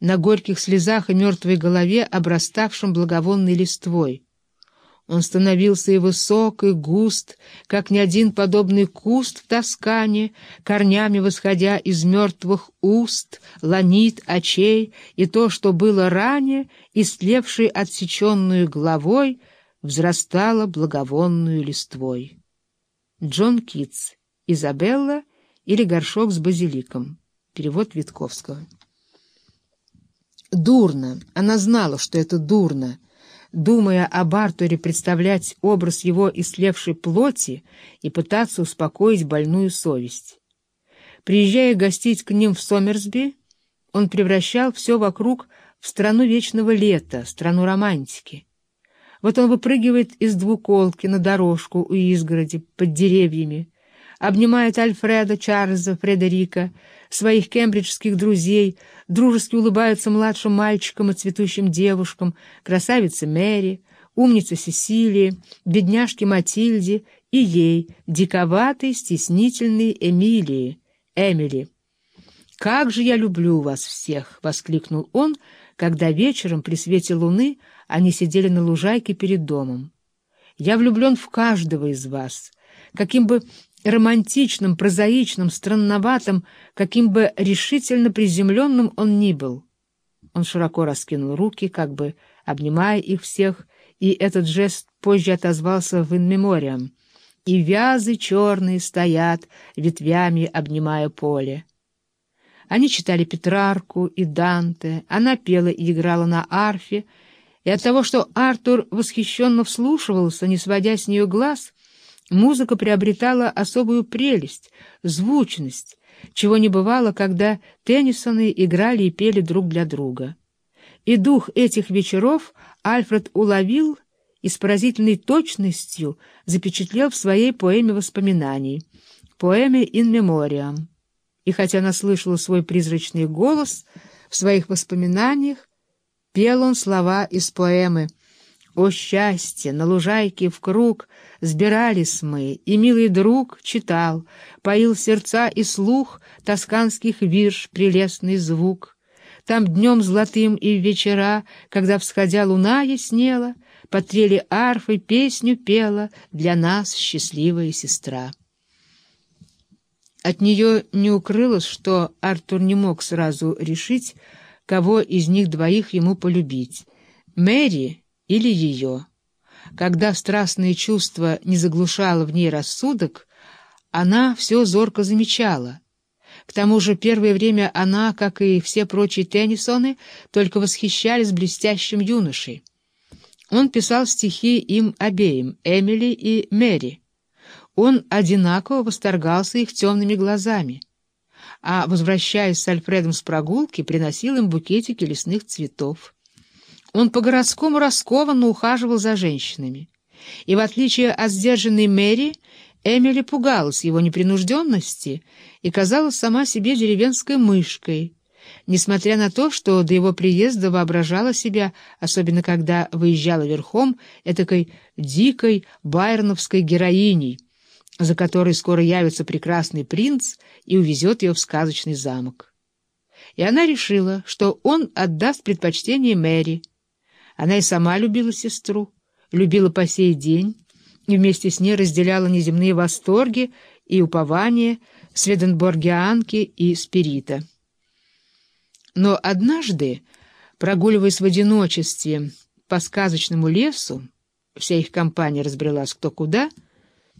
на горьких слезах и мертвой голове, обраставшем благовонной листвой. Он становился и высок, и густ, как ни один подобный куст в Тоскане, корнями восходя из мертвых уст, ланит очей, и то, что было ранее, истлевшей отсеченную головой, взрастало благовонную листвой. Джон Китс, Изабелла или горшок с базиликом. Перевод Витковского. Дурно. Она знала, что это дурно. Думая об Артуре, представлять образ его ислевшей плоти и пытаться успокоить больную совесть. Приезжая гостить к ним в Сомерсби, он превращал все вокруг в страну вечного лета, страну романтики. Вот он выпрыгивает из двуколки на дорожку у изгороди под деревьями, обнимает Альфреда, Чарльза, Фредерика, своих кембриджских друзей, дружески улыбаются младшим мальчикам и цветущим девушкам, красавице Мэри, умнице Сесилии, бедняжке Матильде и ей, диковатой, стеснительной Эмилии, Эмили. «Как же я люблю вас всех!» — воскликнул он, когда вечером при свете луны они сидели на лужайке перед домом. «Я влюблен в каждого из вас, каким бы романтичным, прозаичным, странноватым, каким бы решительно приземленным он ни был. Он широко раскинул руки, как бы обнимая их всех, и этот жест позже отозвался в инмемориам. И вязы черные стоят, ветвями обнимая поле. Они читали Петрарку и Данте, она пела и играла на арфе, и от того, что Артур восхищенно вслушивался, не сводя с нее глаз, Музыка приобретала особую прелесть, звучность, чего не бывало, когда Теннисоны играли и пели друг для друга. И дух этих вечеров Альфред уловил и с поразительной точностью запечатлел в своей поэме воспоминаний, поэме «In Memoriam». И хотя она слышала свой призрачный голос в своих воспоминаниях, пел он слова из поэмы о счастье, на лужайке в круг сбирались мы, и милый друг читал, поил сердца и слух тосканских вирш прелестный звук. Там днем золотым и вечера, когда всходя луна яснела, потрели арфы, песню пела для нас счастливая сестра. От нее не укрылось, что Артур не мог сразу решить, кого из них двоих ему полюбить — Мэри или ее. Когда страстное чувство не заглушало в ней рассудок, она все зорко замечала. К тому же первое время она, как и все прочие Теннисоны, только восхищались блестящим юношей. Он писал стихи им обеим, Эмили и Мэри. Он одинаково восторгался их темными глазами, а, возвращаясь с Альфредом с прогулки, приносил им букетики лесных цветов. Он по-городскому раскованно ухаживал за женщинами. И в отличие от сдержанной Мэри, Эмили пугалась его непринужденности и казалась сама себе деревенской мышкой, несмотря на то, что до его приезда воображала себя, особенно когда выезжала верхом, этакой дикой байроновской героиней, за которой скоро явится прекрасный принц и увезет ее в сказочный замок. И она решила, что он отдаст предпочтение Мэри, она и сама любила сестру, любила по сей день, и вместе с ней разделяла неземные восторги и упования Сведенборгианки и Спирита. Но однажды, прогуливаясь в одиночестве по сказочному лесу, вся их компания разбрелась кто куда —